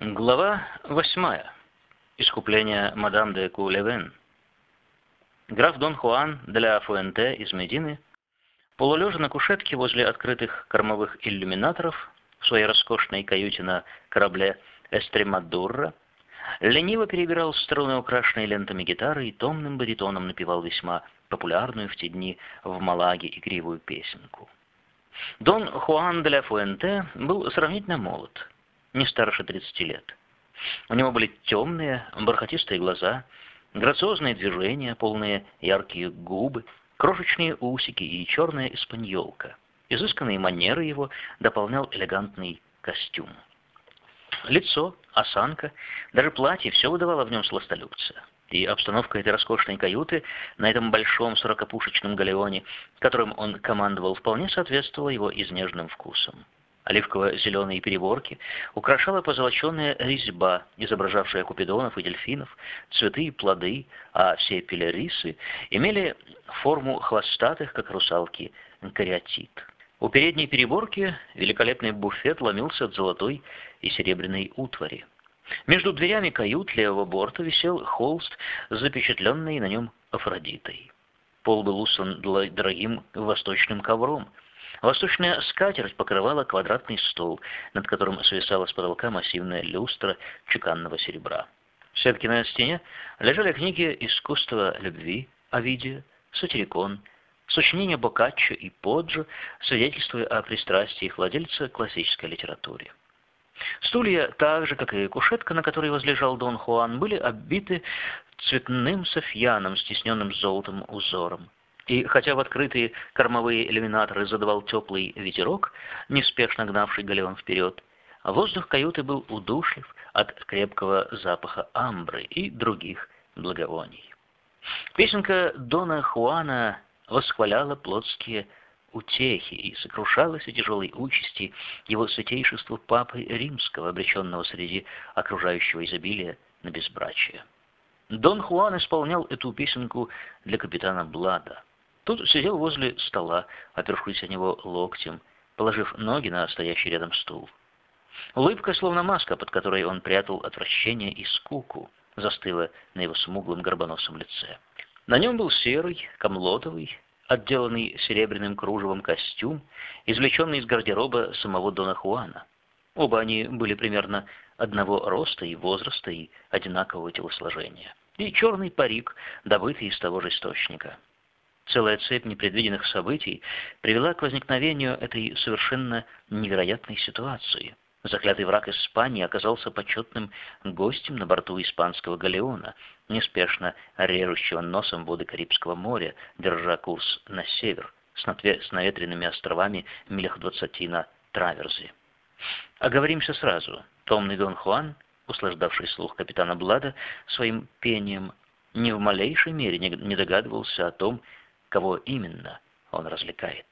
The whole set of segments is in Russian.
Глава восьмая. Искупление мадам де Кулевен. Граф Дон Хуан де ла Фуэнте из Медины, полулежа на кушетке возле открытых кормовых иллюминаторов в своей роскошной каюте на корабле Эстремадурра, лениво перебирал струны, украшенные лентами гитары, и томным баритоном напевал весьма популярную в те дни в Малаге игривую песенку. Дон Хуан де ла Фуэнте был сравнительно молод – не старше 30 лет. У него были темные, бархатистые глаза, грациозные движения, полные яркие губы, крошечные усики и черная испаньолка. Изысканные манеры его дополнял элегантный костюм. Лицо, осанка, даже платье – все выдавало в нем сластолюбца. И обстановка этой роскошной каюты на этом большом сорокопушечном галеоне, которым он командовал, вполне соответствовала его изнежным вкусам. Оливково-зеленые переборки украшала позолоченная резьба, изображавшая купидонов и дельфинов, цветы и плоды, а все пелерисы имели форму хвостатых, как русалки, кариатит. У передней переборки великолепный буфет ломился от золотой и серебряной утвари. Между дверями кают левого борта висел холст, запечатленный на нем Афродитой. Пол был усан дорогим восточным ковром — Восточная скатерть покрывала квадратный стол, над которым свисала с потолка массивная люстра чеканного серебра. В сетке на стене лежали книги «Искусство любви», «Овидия», «Сатирикон», сочинения Боккаччо и Поджо, свидетельствуя о пристрастии владельца классической литературе. Стулья, так же, как и кушетка, на которой возлежал Дон Хуан, были оббиты цветным софьяном, стесненным золотым узором. И хотя в открытые кормовые иллюминаторы задавал теплый ветерок, неспешно гнавший галеон вперед, воздух каюты был удушлив от крепкого запаха амбры и других благовоний. Песенка Дона Хуана восхваляла плотские утехи и сокрушалась о тяжелой участи его святейшества Папы Римского, обреченного среди окружающего изобилия на безбрачие. Дон Хуан исполнял эту песенку для капитана Блада. Тут сидел возле стола, опершись о него локтем, положив ноги на стоящий рядом стул. Улыбка, словно маска, под которой он прятал отвращение и скуку, застыла на его смуглом горбоносом лице. На нем был серый, комлотовый, отделанный серебряным кружевом костюм, извлеченный из гардероба самого Дона Хуана. Оба они были примерно одного роста и возраста и одинакового телосложения. И черный парик, добытый из того же источника. Целая цепь непредвиденных событий привела к возникновению этой совершенно невероятной ситуации. Заклятый враг Испании оказался почетным гостем на борту испанского галеона, неспешно режущего носом воды Карибского моря, держа курс на север, с, наветренными островами милях двадцати на траверзе. Оговоримся сразу. Томный Дон Хуан, услаждавший слух капитана Блада своим пением, ни в малейшей мере не догадывался о том, кого именно он развлекает.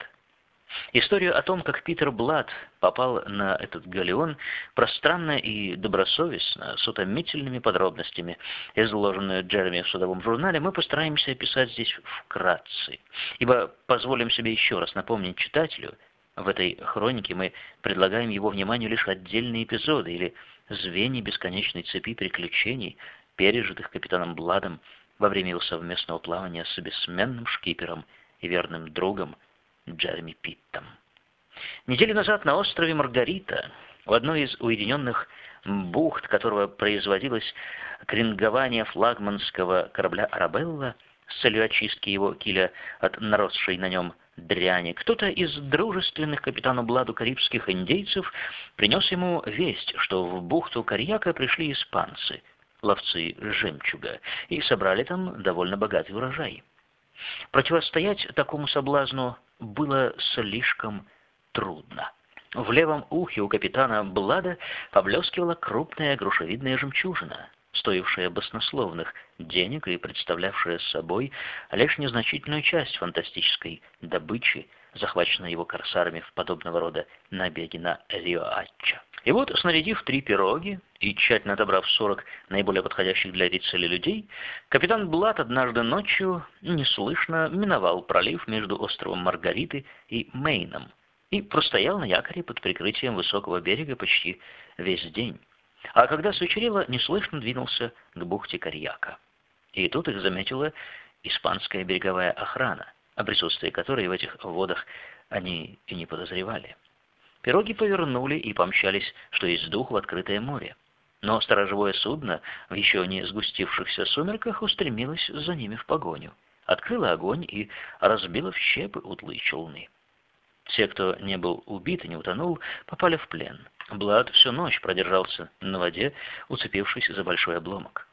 Историю о том, как Питер Блад попал на этот галеон, пространно и добросовестно, с утомительными подробностями, изложенную Джереми в судовом журнале, мы постараемся описать здесь вкратце, ибо позволим себе еще раз напомнить читателю, в этой хронике мы предлагаем его вниманию лишь отдельные эпизоды или звенья бесконечной цепи приключений, пережитых капитаном Бладом во время его совместного плавания с бессменным шкипером и верным другом Джереми Питтом. Неделю назад на острове Маргарита, в одной из уединенных бухт, которого производилось крингование флагманского корабля «Арабелла», с целью очистки его киля от наросшей на нем дряни, кто-то из дружественных капитану Бладу карибских индейцев принес ему весть, что в бухту Карьяка пришли испанцы — ловцы жемчуга, и собрали там довольно богатый урожай. Противостоять такому соблазну было слишком трудно. В левом ухе у капитана Блада поблескивала крупная грушевидная жемчужина, стоившая баснословных денег и представлявшая собой лишь незначительную часть фантастической добычи, захваченной его корсарами в подобного рода набеги на Риоачча. И вот, снарядив три пироги и тщательно отобрав сорок наиболее подходящих для этой цели людей, капитан Блат однажды ночью неслышно миновал пролив между островом Маргариты и Мейном и простоял на якоре под прикрытием высокого берега почти весь день. а когда свечерело, неслышно двинулся к бухте Карьяка. И тут их заметила испанская береговая охрана, о присутствии которой в этих водах они и не подозревали. Пироги повернули и помчались, что есть дух в открытое море. Но сторожевое судно в еще не сгустившихся сумерках устремилось за ними в погоню, открыло огонь и разбило в щепы утлые челны. Все, кто не был убит и не утонул, попали в плен. Блад всю ночь продержался на воде, уцепившись за большой обломок.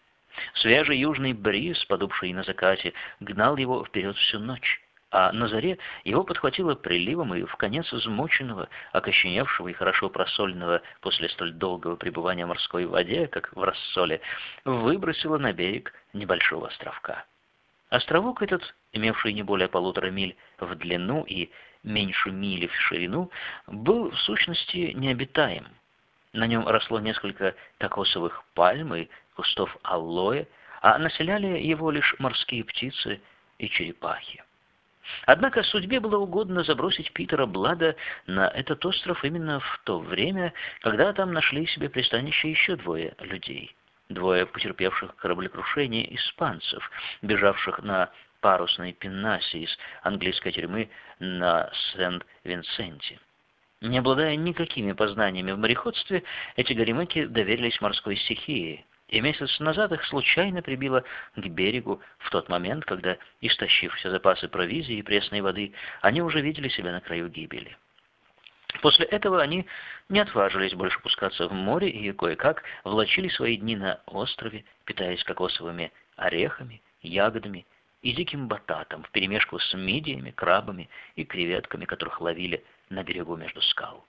Свежий южный бриз, подувший на закате, гнал его вперед всю ночь а на заре его подхватило приливом и в конец измученного, окоченевшего и хорошо просоленного после столь долгого пребывания в морской воде, как в рассоле, выбросило на берег небольшого островка. Островок этот, имевший не более полутора миль в длину и меньше мили в ширину, был в сущности необитаем. На нем росло несколько кокосовых пальм и кустов алоэ, а населяли его лишь морские птицы и черепахи. Однако судьбе было угодно забросить Питера Блада на этот остров именно в то время, когда там нашли себе пристанище еще двое людей. Двое потерпевших кораблекрушение испанцев, бежавших на парусной пеннасе из английской тюрьмы на Сент-Винсенте. Не обладая никакими познаниями в мореходстве, эти горемыки доверились морской стихии, и месяц назад их случайно прибило к берегу в тот момент, когда, истощив все запасы провизии и пресной воды, они уже видели себя на краю гибели. После этого они не отважились больше пускаться в море и кое-как влачили свои дни на острове, питаясь кокосовыми орехами, ягодами и диким бататом вперемешку с мидиями, крабами и креветками, которых ловили на берегу между скал.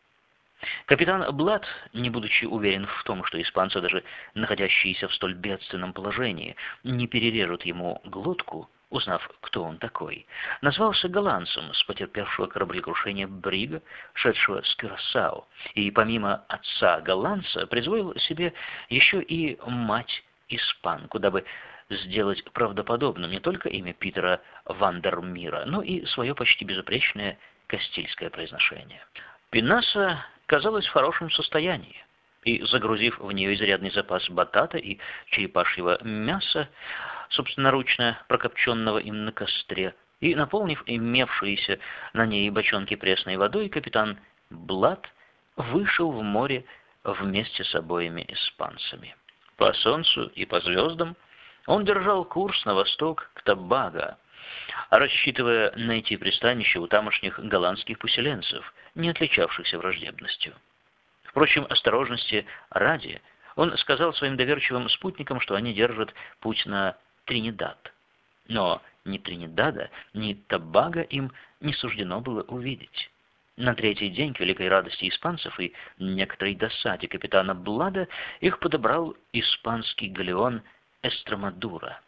Капитан Блад, не будучи уверен в том, что испанцы, даже находящиеся в столь бедственном положении, не перережут ему глотку, узнав, кто он такой, назвался голландцем с потерпевшего кораблекрушение Брига, шедшего с Кюрасао, и помимо отца голландца призвал себе еще и мать испанку, дабы сделать правдоподобным не только имя Питера Вандермира, но и свое почти безупречное кастильское произношение. Пинаса казалась в хорошем состоянии, и, загрузив в нее изрядный запас батата и черепашьего мяса, собственноручно прокопченного им на костре, и, наполнив имевшиеся на ней бочонки пресной водой, капитан Блад вышел в море вместе с обоими испанцами. По солнцу и по звездам он держал курс на восток к Табага, рассчитывая найти пристанище у тамошних голландских поселенцев, не отличавшихся враждебностью. Впрочем, осторожности ради, он сказал своим доверчивым спутникам, что они держат путь на Тринидад. Но ни Тринидада, ни Табага им не суждено было увидеть. На третий день, к великой радости испанцев и некоторой досаде капитана Блада, их подобрал испанский галеон Эстромадура.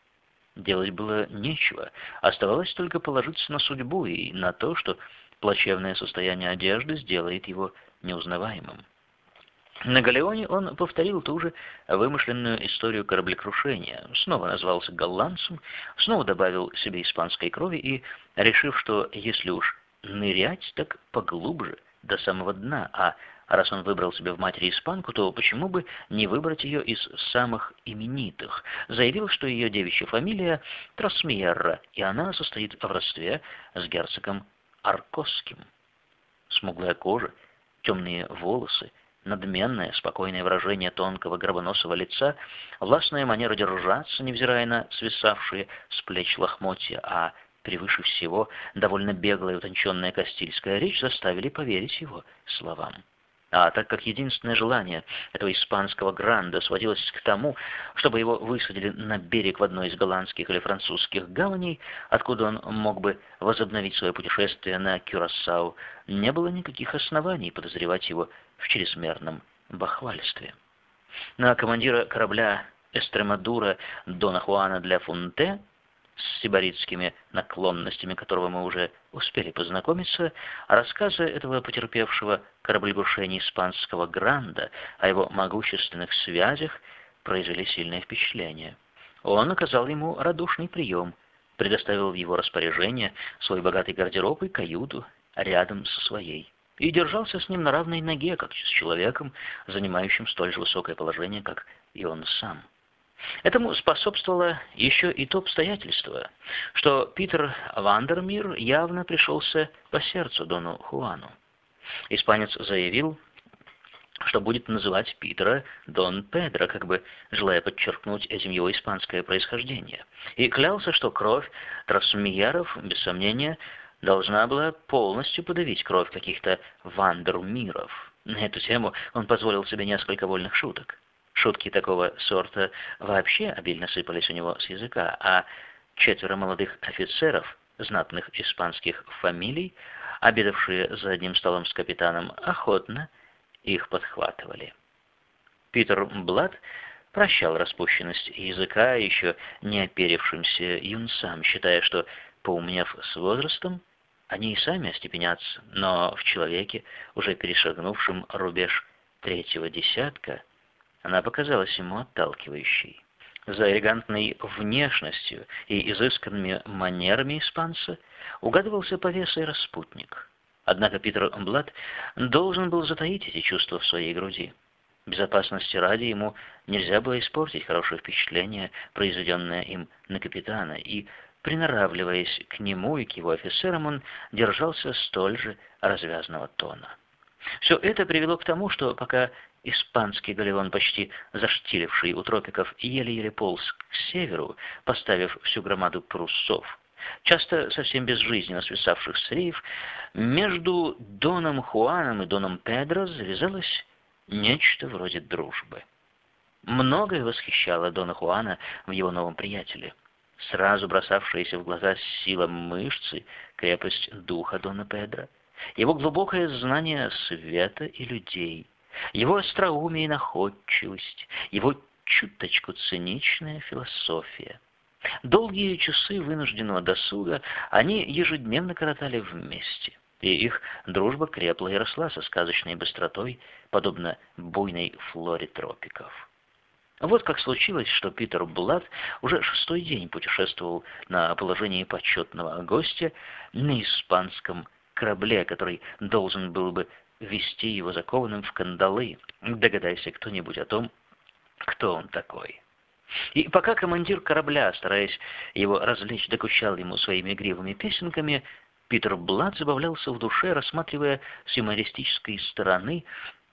Делать было нечего, оставалось только положиться на судьбу и на то, что плачевное состояние одежды сделает его неузнаваемым. На Галеоне он повторил ту же вымышленную историю кораблекрушения, снова назвался голландцем, снова добавил себе испанской крови и, решив, что если уж нырять, так поглубже, до самого дна, а а раз он выбрал себе в матери испанку, то почему бы не выбрать ее из самых именитых? Заявил, что ее девичья фамилия Трасмьерра, и она состоит в родстве с герцогом Аркосским. Смуглая кожа, темные волосы, надменное, спокойное выражение тонкого гробоносого лица, властная манера держаться, невзирая на свисавшие с плеч лохмотья, а превыше всего довольно беглая утонченная кастильская речь заставили поверить его словам. А так как единственное желание этого испанского гранда сводилось к тому, чтобы его высадили на берег в одной из голландских или французских гаваней, откуда он мог бы возобновить свое путешествие на Кюрасау, не было никаких оснований подозревать его в чрезмерном бахвальстве. На командира корабля Эстремадура Дона Хуана для Фунте с сибаритскими наклонностями которого мы уже успели познакомиться, рассказы этого потерпевшего кораблекрушение испанского Гранда о его могущественных связях произвели сильное впечатление. Он оказал ему радушный прием, предоставил в его распоряжение свой богатый гардероб и каюту рядом со своей. и держался с ним на равной ноге, как с человеком, занимающим столь же высокое положение, как и он сам. Этому способствовало еще и то обстоятельство, что Питер Вандермир явно пришелся по сердцу Дону Хуану. Испанец заявил, что будет называть Питера Дон Педро, как бы желая подчеркнуть этим его испанское происхождение, и клялся, что кровь Трасмияров, без сомнения, должна была полностью подавить кровь каких-то Вандермиров. На эту тему он позволил себе несколько вольных шуток. Шутки такого сорта вообще обильно сыпались у него с языка, а четверо молодых офицеров, знатных испанских фамилий, обедавшие за одним столом с капитаном, охотно их подхватывали. Питер Блад прощал распущенность языка еще не оперившимся юнцам, считая, что, поумнев с возрастом, они и сами остепенятся, но в человеке, уже перешагнувшем рубеж третьего десятка, она показалась ему отталкивающей. За элегантной внешностью и изысканными манерами испанца угадывался повесой распутник. Однако Питер Блад должен был затаить эти чувства в своей груди. Безопасности ради ему нельзя было испортить хорошее впечатление, произведенное им на капитана, и, приноравливаясь к нему и к его офицерам, он держался столь же развязного тона. Все это привело к тому, что пока испанский галеон, почти заштиливший у тропиков, еле-еле полз к северу, поставив всю громаду парусов, часто совсем безжизненно свисавших с рейф, между Доном Хуаном и Доном Педро завязалось нечто вроде дружбы. Многое восхищало Дона Хуана в его новом приятеле. Сразу бросавшаяся в глаза сила мышцы, крепость духа Дона Педро, его глубокое знание света и людей, его остроумие и находчивость, его чуточку циничная философия. Долгие часы вынужденного досуга они ежедневно коротали вместе, и их дружба крепла и росла со сказочной быстротой, подобно буйной флоре тропиков. Вот как случилось, что Питер Блад уже шестой день путешествовал на положении почетного гостя на испанском корабле, который должен был бы вести его закованным в кандалы. Догадайся кто-нибудь о том, кто он такой. И пока командир корабля, стараясь его развлечь, докучал ему своими игривыми песенками, Питер Блад забавлялся в душе, рассматривая с юмористической стороны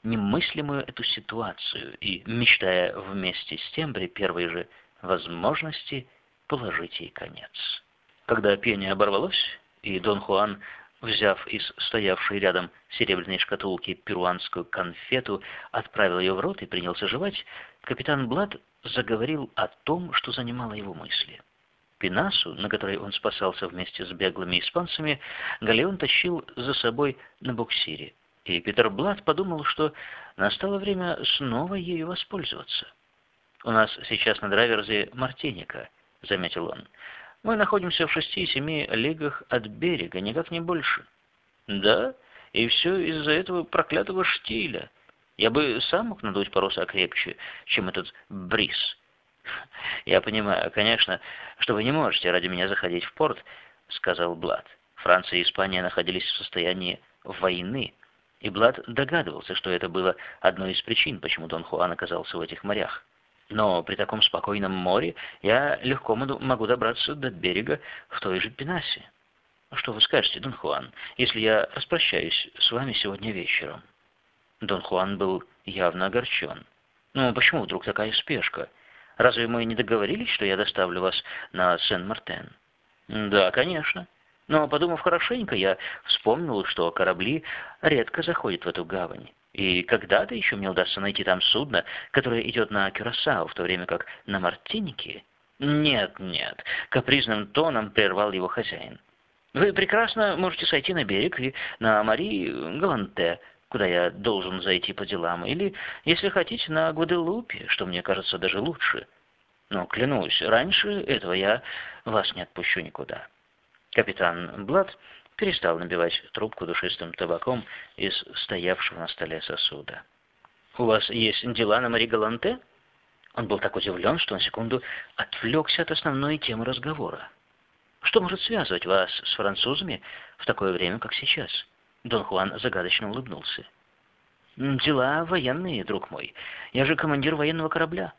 немыслимую эту ситуацию и мечтая вместе с тем при первой же возможности положить ей конец. Когда пение оборвалось, и Дон Хуан взяв из стоявшей рядом серебряной шкатулки перуанскую конфету, отправил ее в рот и принялся жевать, капитан Блад заговорил о том, что занимало его мысли. Пинасу, на которой он спасался вместе с беглыми испанцами, Галеон тащил за собой на буксире, и Питер Блад подумал, что настало время снова ею воспользоваться. «У нас сейчас на драйверзе Мартиника», — заметил он. Мы находимся в шести-семи лигах от берега, никак не больше. Да, и все из-за этого проклятого штиля. Я бы сам мог надуть парус окрепче, чем этот бриз. Я понимаю, конечно, что вы не можете ради меня заходить в порт, сказал Блад. Франция и Испания находились в состоянии войны, и Блад догадывался, что это было одной из причин, почему Дон Хуан оказался в этих морях. Но при таком спокойном море я легко могу добраться до берега в той же Пенасе. Что вы скажете, Дон Хуан, если я распрощаюсь с вами сегодня вечером? Дон Хуан был явно огорчен. Ну, почему вдруг такая спешка? Разве мы не договорились, что я доставлю вас на Сен-Мартен? Да, конечно. Но, подумав хорошенько, я вспомнил, что корабли редко заходят в эту гавань. И когда-то еще мне удастся найти там судно, которое идет на Кюрасао, в то время как на Мартинике... Нет, нет, капризным тоном прервал его хозяин. Вы прекрасно можете сойти на берег и на Мари Галанте, куда я должен зайти по делам, или, если хотите, на Гваделупе, что мне кажется даже лучше. Но, клянусь, раньше этого я вас не отпущу никуда. Капитан Блад перестал набивать трубку душистым табаком из стоявшего на столе сосуда. «У вас есть дела на Мари Галанте?» Он был так удивлен, что на секунду отвлекся от основной темы разговора. «Что может связывать вас с французами в такое время, как сейчас?» Дон Хуан загадочно улыбнулся. «Дела военные, друг мой. Я же командир военного корабля.